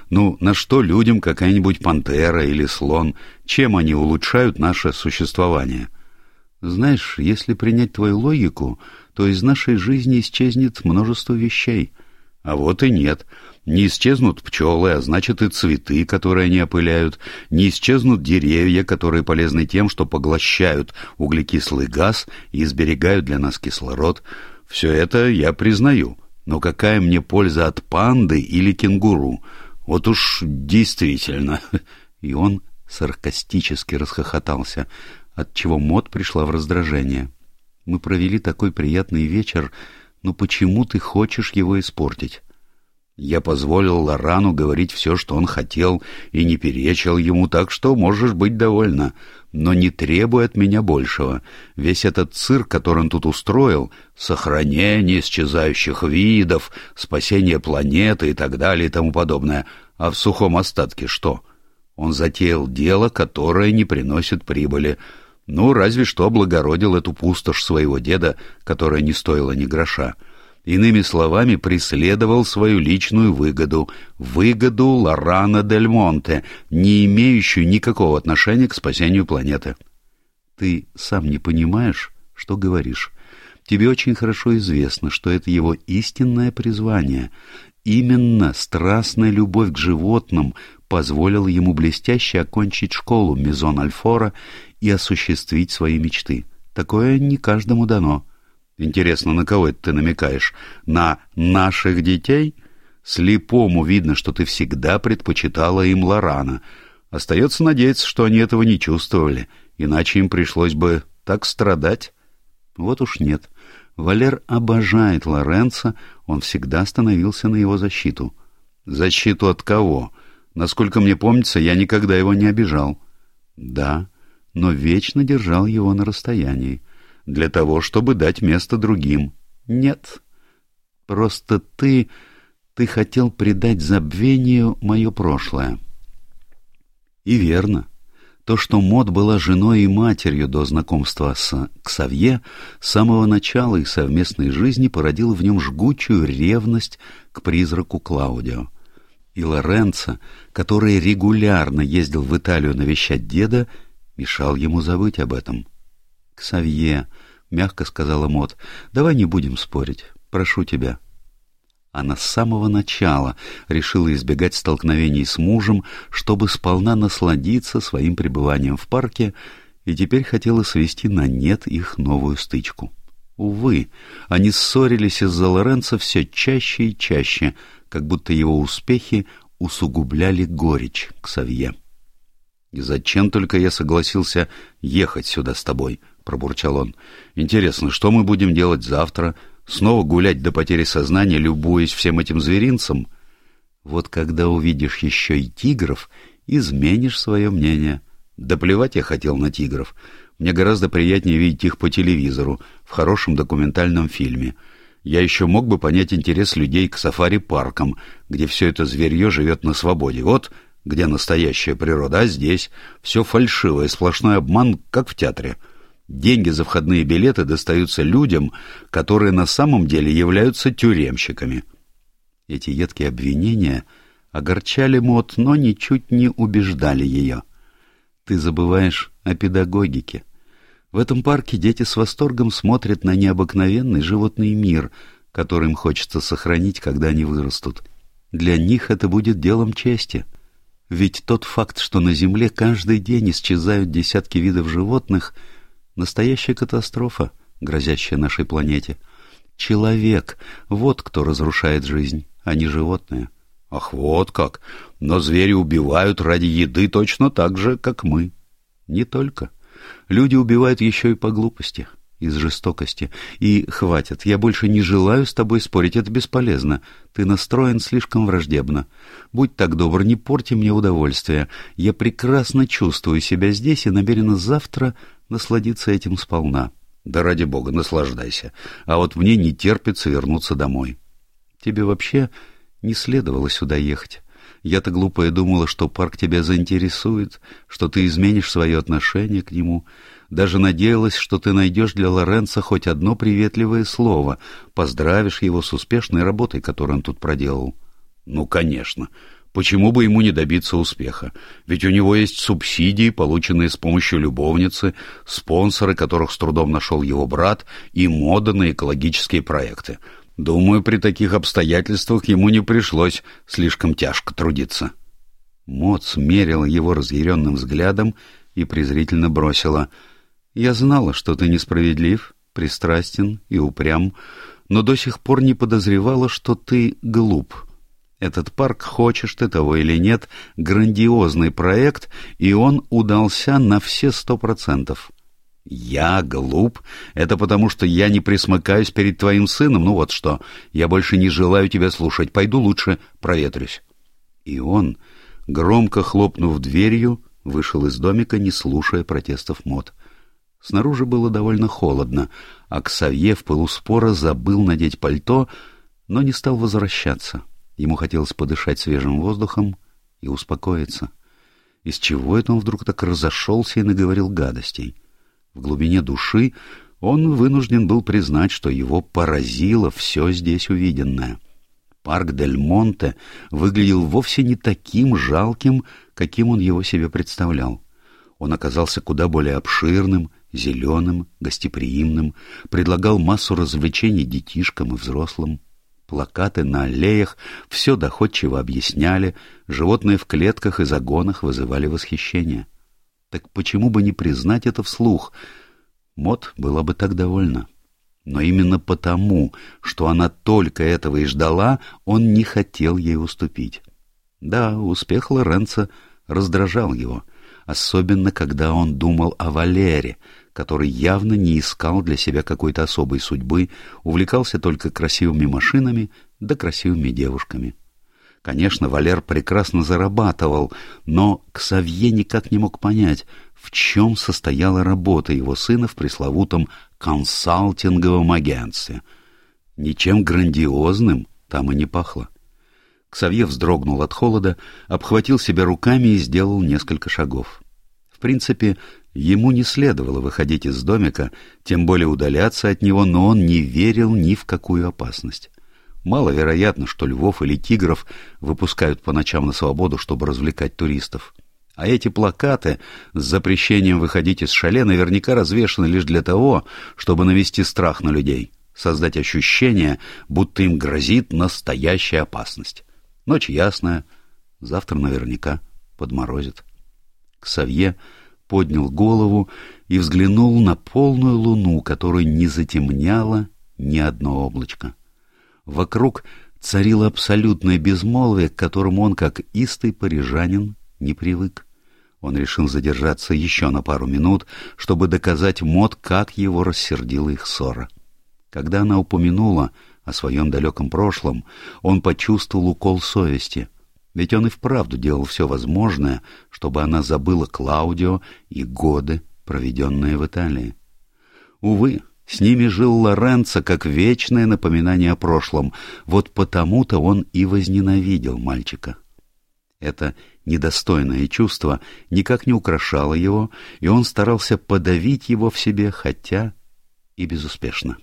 Ну, на что людям какая-нибудь пантера или слон? Чем они улучшают наше существование? Знаешь, если принять твою логику, то из нашей жизни исчезнет множество вещей. А вот и нет. Не исчезнут пчелы, а значит и цветы, которые они опыляют. Не исчезнут деревья, которые полезны тем, что поглощают углекислый газ и сберегают для нас кислород. Все это я признаю. Но какая мне польза от панды или кенгуру? Вот уж действительно. И он саркастически расхохотался, отчего Мот пришла в раздражение. Мы провели такой приятный вечер, но почему ты хочешь его испортить? Я позволил Лорану говорить все, что он хотел, и не перечил ему, так что можешь быть довольна. Но не требуй от меня большего. Весь этот цирк, который он тут устроил, сохранение исчезающих видов, спасение планеты и так далее и тому подобное, а в сухом остатке что? Он затеял дело, которое не приносит прибыли. Ну, разве что облагородил эту пустошь своего деда, которая не стоила ни гроша. Иными словами, преследовал свою личную выгоду, выгоду Лорана Дель Монте, не имеющую никакого отношения к спасению планеты. Ты сам не понимаешь, что говоришь. Тебе очень хорошо известно, что это его истинное призвание. Именно страстная любовь к животным позволила ему блестяще окончить школу Мизон Альфора и осуществить свои мечты. Такое не каждому дано. Интересно, на кого это ты намекаешь? На наших детей? Слепому видно, что ты всегда предпочитала им Лорана. Остается надеяться, что они этого не чувствовали, иначе им пришлось бы так страдать. Вот уж нет. Валер обожает Лоренца, он всегда становился на его защиту. Защиту от кого? Насколько мне помнится, я никогда его не обижал. Да, но вечно держал его на расстоянии для того, чтобы дать место другим. Нет. Просто ты... ты хотел придать забвению мое прошлое. И верно. То, что Мод была женой и матерью до знакомства с Ксавье, с самого начала их совместной жизни породило в нем жгучую ревность к призраку Клаудио. И Лоренцо, который регулярно ездил в Италию навещать деда, мешал ему забыть об этом. Ксавье, — мягко сказала Мот, — давай не будем спорить. Прошу тебя. Она с самого начала решила избегать столкновений с мужем, чтобы сполна насладиться своим пребыванием в парке, и теперь хотела свести на нет их новую стычку. Увы, они ссорились из-за Лоренца все чаще и чаще, как будто его успехи усугубляли горечь к Савье. «И зачем только я согласился ехать сюда с тобой?» — пробурчал он. «Интересно, что мы будем делать завтра? Снова гулять до потери сознания, любуясь всем этим зверинцем?» «Вот когда увидишь еще и тигров, изменишь свое мнение». «Да плевать я хотел на тигров. Мне гораздо приятнее видеть их по телевизору, в хорошем документальном фильме. Я еще мог бы понять интерес людей к сафари-паркам, где все это зверье живет на свободе. Вот где настоящая природа, а здесь все фальшивое, сплошной обман, как в театре». Деньги за входные билеты достаются людям, которые на самом деле являются тюремщиками. Эти едкие обвинения огорчали Мот, но ничуть не убеждали ее. Ты забываешь о педагогике. В этом парке дети с восторгом смотрят на необыкновенный животный мир, который им хочется сохранить, когда они вырастут. Для них это будет делом чести. Ведь тот факт, что на Земле каждый день исчезают десятки видов животных — Настоящая катастрофа, грозящая нашей планете. Человек — вот кто разрушает жизнь, а не животное. Ах, вот как! Но звери убивают ради еды точно так же, как мы. Не только. Люди убивают еще и по глупости, из жестокости. И хватит, я больше не желаю с тобой спорить, это бесполезно. Ты настроен слишком враждебно. Будь так добр, не порти мне удовольствие. Я прекрасно чувствую себя здесь и намерена завтра насладиться этим сполна. Да ради бога, наслаждайся. А вот мне не терпится вернуться домой. Тебе вообще не следовало сюда ехать. Я-то глупая думала, что парк тебя заинтересует, что ты изменишь свое отношение к нему. Даже надеялась, что ты найдешь для Лоренца хоть одно приветливое слово, поздравишь его с успешной работой, которую он тут проделал. Ну, конечно. Почему бы ему не добиться успеха? Ведь у него есть субсидии, полученные с помощью любовницы, спонсоры, которых с трудом нашел его брат, и мода на экологические проекты. Думаю, при таких обстоятельствах ему не пришлось слишком тяжко трудиться. Мот смерила его разъяренным взглядом и презрительно бросила. «Я знала, что ты несправедлив, пристрастен и упрям, но до сих пор не подозревала, что ты глуп». Этот парк, хочешь ты того или нет, грандиозный проект, и он удался на все сто процентов. Я глуп? Это потому, что я не присмыкаюсь перед твоим сыном? Ну вот что, я больше не желаю тебя слушать, пойду лучше проветрюсь. И он, громко хлопнув дверью, вышел из домика, не слушая протестов мод. Снаружи было довольно холодно, а Ксавье в пылу спора забыл надеть пальто, но не стал возвращаться. — Ему хотелось подышать свежим воздухом и успокоиться. Из чего это он вдруг так разошелся и наговорил гадостей? В глубине души он вынужден был признать, что его поразило все здесь увиденное. Парк Дель Монте выглядел вовсе не таким жалким, каким он его себе представлял. Он оказался куда более обширным, зеленым, гостеприимным, предлагал массу развлечений детишкам и взрослым. Плакаты на аллеях все доходчиво объясняли, животные в клетках и загонах вызывали восхищение. Так почему бы не признать это вслух? Мот была бы так довольна. Но именно потому, что она только этого и ждала, он не хотел ей уступить. Да, успех Лоренца раздражал его, особенно когда он думал о Валере — который явно не искал для себя какой-то особой судьбы, увлекался только красивыми машинами да красивыми девушками. Конечно, Валер прекрасно зарабатывал, но Ксавье никак не мог понять, в чем состояла работа его сына в пресловутом консалтинговом агентстве. Ничем грандиозным там и не пахло. Ксавье вздрогнул от холода, обхватил себя руками и сделал несколько шагов. В принципе, Ему не следовало выходить из домика, тем более удаляться от него, но он не верил ни в какую опасность. Маловероятно, что львов или тигров выпускают по ночам на свободу, чтобы развлекать туристов. А эти плакаты с запрещением выходить из шале наверняка развешаны лишь для того, чтобы навести страх на людей, создать ощущение, будто им грозит настоящая опасность. Ночь ясная, завтра наверняка подморозит. Ксавье поднял голову и взглянул на полную луну, которую не затемняло ни одно облачко. Вокруг царило абсолютное безмолвие, к которому он, как истый парижанин, не привык. Он решил задержаться еще на пару минут, чтобы доказать Мод, как его рассердила их ссора. Когда она упомянула о своем далеком прошлом, он почувствовал укол совести. Ведь он и вправду делал все возможное, чтобы она забыла Клаудио и годы, проведенные в Италии. Увы, с ними жил Лоренцо как вечное напоминание о прошлом, вот потому-то он и возненавидел мальчика. Это недостойное чувство никак не украшало его, и он старался подавить его в себе, хотя и безуспешно.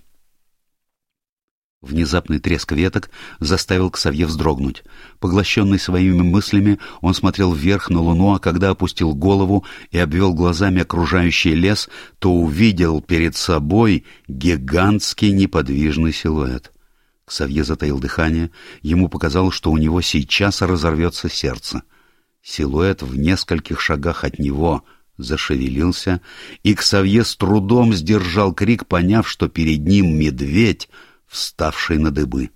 Внезапный треск веток заставил Ксавье вздрогнуть. Поглощенный своими мыслями, он смотрел вверх на луну, а когда опустил голову и обвел глазами окружающий лес, то увидел перед собой гигантский неподвижный силуэт. Ксавье затаил дыхание, ему показалось, что у него сейчас разорвется сердце. Силуэт в нескольких шагах от него зашевелился, и Ксавье с трудом сдержал крик, поняв, что перед ним медведь — вставший на дыбы.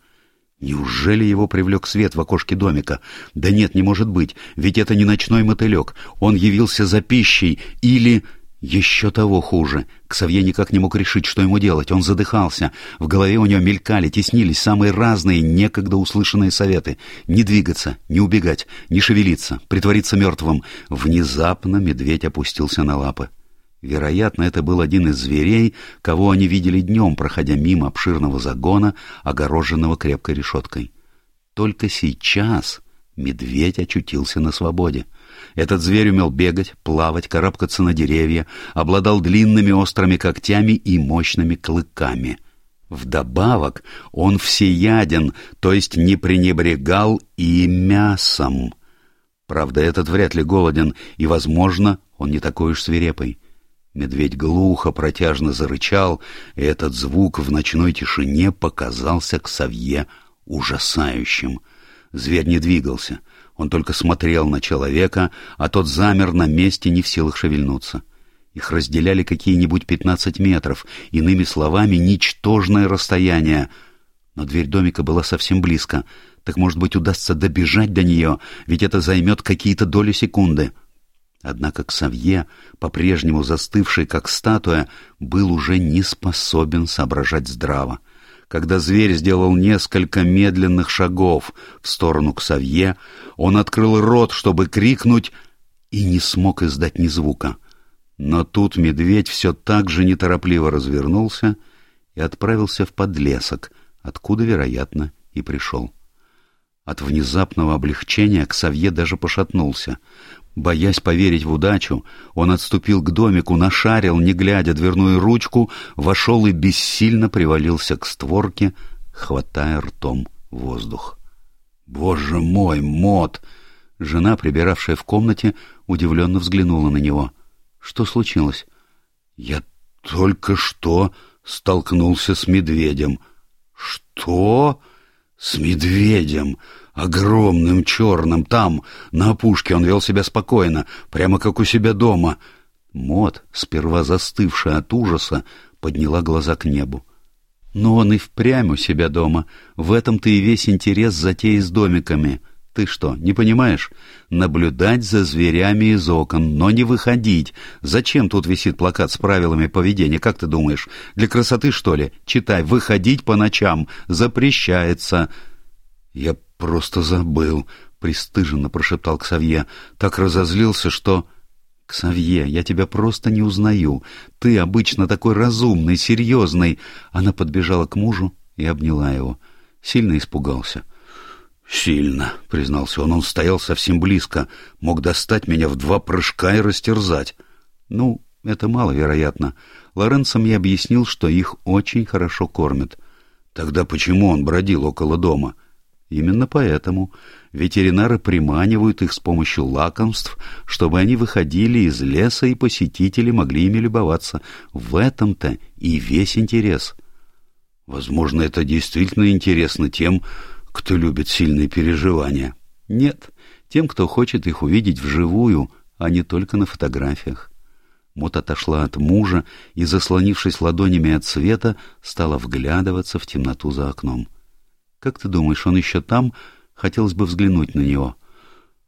Неужели его привлек свет в окошке домика? Да нет, не может быть, ведь это не ночной мотылек. Он явился за пищей или... Еще того хуже. Ксавье никак не мог решить, что ему делать. Он задыхался. В голове у него мелькали, теснились самые разные, некогда услышанные советы. Не двигаться, не убегать, не шевелиться, притвориться мертвым. Внезапно медведь опустился на лапы. Вероятно, это был один из зверей, кого они видели днем, проходя мимо обширного загона, огороженного крепкой решеткой. Только сейчас медведь очутился на свободе. Этот зверь умел бегать, плавать, карабкаться на деревья, обладал длинными острыми когтями и мощными клыками. Вдобавок он всеяден, то есть не пренебрегал и мясом. Правда, этот вряд ли голоден, и, возможно, он не такой уж свирепый. Медведь глухо, протяжно зарычал, и этот звук в ночной тишине показался к Савье ужасающим. Зверь не двигался, он только смотрел на человека, а тот замер на месте, не в силах шевельнуться. Их разделяли какие-нибудь пятнадцать метров, иными словами, ничтожное расстояние. Но дверь домика была совсем близко, так, может быть, удастся добежать до нее, ведь это займет какие-то доли секунды. Однако Ксавье, по-прежнему застывший как статуя, был уже не способен соображать здраво. Когда зверь сделал несколько медленных шагов в сторону Ксавье, он открыл рот, чтобы крикнуть, и не смог издать ни звука. Но тут медведь все так же неторопливо развернулся и отправился в подлесок, откуда, вероятно, и пришел. От внезапного облегчения Ксавье даже пошатнулся. Боясь поверить в удачу, он отступил к домику, нашарил, не глядя, дверную ручку, вошел и бессильно привалился к створке, хватая ртом воздух. «Боже мой, Мот!» Жена, прибиравшая в комнате, удивленно взглянула на него. «Что случилось?» «Я только что столкнулся с медведем». «Что?» «С медведем!» Огромным, черным, там, на опушке он вел себя спокойно, прямо как у себя дома. Мот, сперва застывшая от ужаса, подняла глаза к небу. Но он и впрямь у себя дома. В этом-то и весь интерес затеи с домиками. Ты что, не понимаешь? Наблюдать за зверями из окон, но не выходить. Зачем тут висит плакат с правилами поведения, как ты думаешь? Для красоты, что ли? Читай, выходить по ночам запрещается. Я просто забыл, — пристыженно прошептал Ксавье. Так разозлился, что... «Ксавье, я тебя просто не узнаю. Ты обычно такой разумный, серьезный». Она подбежала к мужу и обняла его. Сильно испугался. «Сильно», — признался он. Он стоял совсем близко, мог достать меня в два прыжка и растерзать. «Ну, это маловероятно. Лоренцо мне объяснил, что их очень хорошо кормят». «Тогда почему он бродил около дома?» Именно поэтому ветеринары приманивают их с помощью лакомств, чтобы они выходили из леса и посетители могли ими любоваться. В этом-то и весь интерес. Возможно, это действительно интересно тем, кто любит сильные переживания. Нет, тем, кто хочет их увидеть вживую, а не только на фотографиях. Мот отошла от мужа и, заслонившись ладонями от света, стала вглядываться в темноту за окном. Как ты думаешь, он еще там? Хотелось бы взглянуть на него.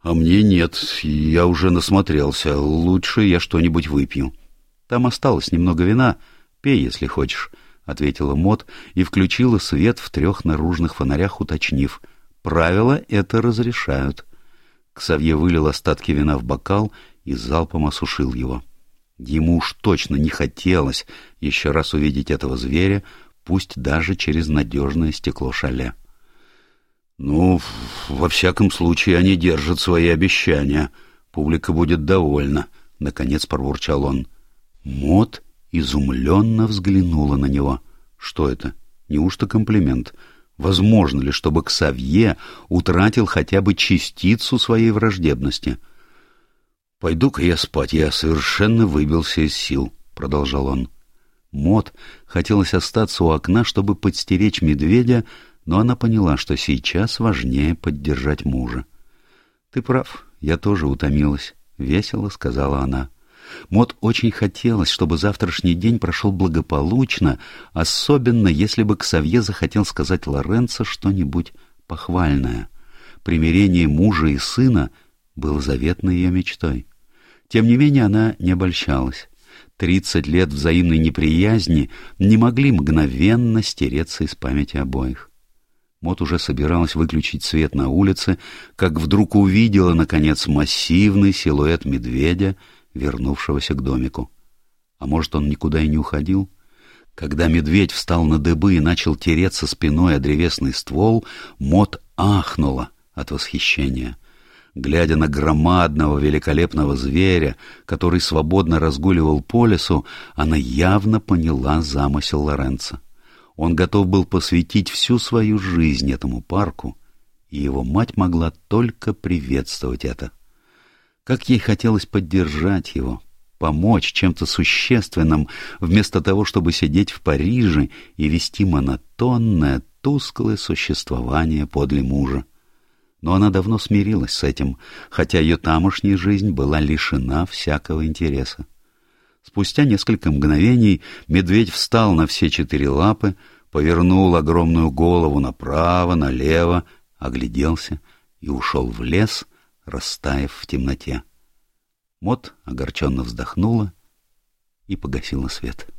А мне нет, я уже насмотрелся. Лучше я что-нибудь выпью. Там осталось немного вина. Пей, если хочешь, — ответила Мот и включила свет в трех наружных фонарях, уточнив. Правила это разрешают. Ксавье вылил остатки вина в бокал и залпом осушил его. Ему уж точно не хотелось еще раз увидеть этого зверя, пусть даже через надежное стекло шале. «Ну, во всяком случае, они держат свои обещания. Публика будет довольна», — наконец проворчал он. Мот изумленно взглянула на него. «Что это? Неужто комплимент? Возможно ли, чтобы Ксавье утратил хотя бы частицу своей враждебности?» «Пойду-ка я спать, я совершенно выбился из сил», — продолжал он. Мот хотелось остаться у окна, чтобы подстеречь медведя, но она поняла, что сейчас важнее поддержать мужа. «Ты прав, я тоже утомилась», — весело сказала она. Мот очень хотелось, чтобы завтрашний день прошел благополучно, особенно если бы Ксавье захотел сказать Лоренцо что-нибудь похвальное. Примирение мужа и сына было заветной ее мечтой. Тем не менее она не обольщалась. Тридцать лет взаимной неприязни не могли мгновенно стереться из памяти обоих. Мот уже собиралась выключить свет на улице, как вдруг увидела, наконец, массивный силуэт медведя, вернувшегося к домику. А может, он никуда и не уходил? Когда медведь встал на дыбы и начал тереться спиной о древесный ствол, Мот ахнула, от восхищения. Глядя на громадного великолепного зверя, который свободно разгуливал по лесу, она явно поняла замысел Лоренца. Он готов был посвятить всю свою жизнь этому парку, и его мать могла только приветствовать это. Как ей хотелось поддержать его, помочь чем-то существенным, вместо того, чтобы сидеть в Париже и вести монотонное, тусклое существование подле мужа но она давно смирилась с этим, хотя ее тамошняя жизнь была лишена всякого интереса. Спустя несколько мгновений медведь встал на все четыре лапы, повернул огромную голову направо, налево, огляделся и ушел в лес, растаяв в темноте. Мот огорченно вздохнула и погасила свет. —